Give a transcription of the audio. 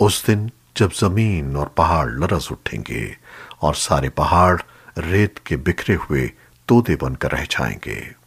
उस दिन जब ज़मीन और पहाड़ लरस उठेंगे और सारे पहाड़ रेत के बिखरे हुए तोते बनकर रह जाएँगे।